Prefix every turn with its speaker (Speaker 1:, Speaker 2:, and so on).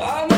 Speaker 1: Ah,